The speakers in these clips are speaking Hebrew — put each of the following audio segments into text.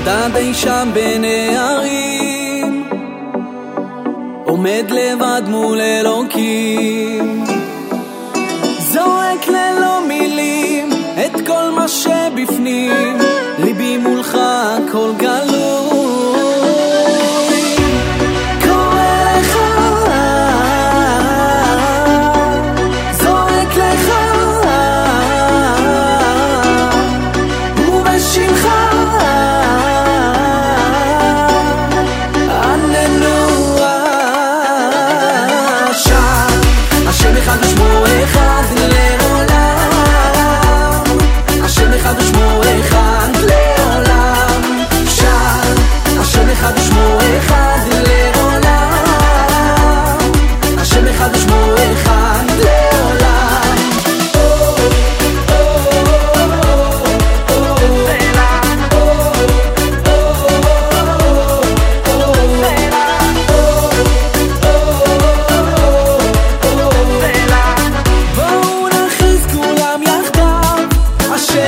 חדה אי שם בין הערים. עומד לבד מול אלוקים. זועק ללא מילים את כל מה שבפנים.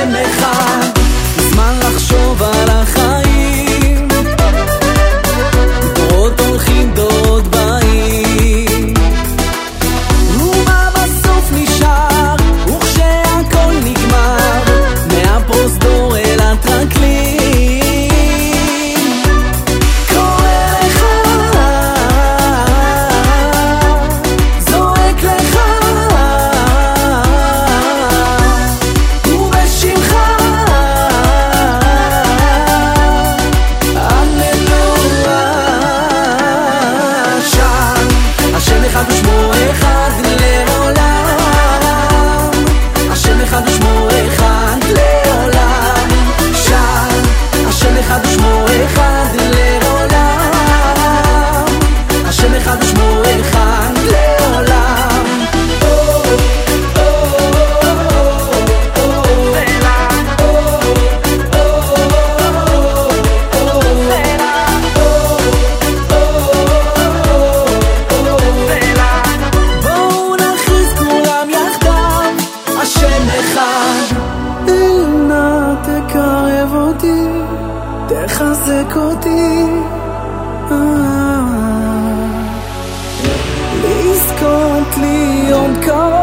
מחאה מחזק אותי. אה, אה, אה. לזכות להיות קרוב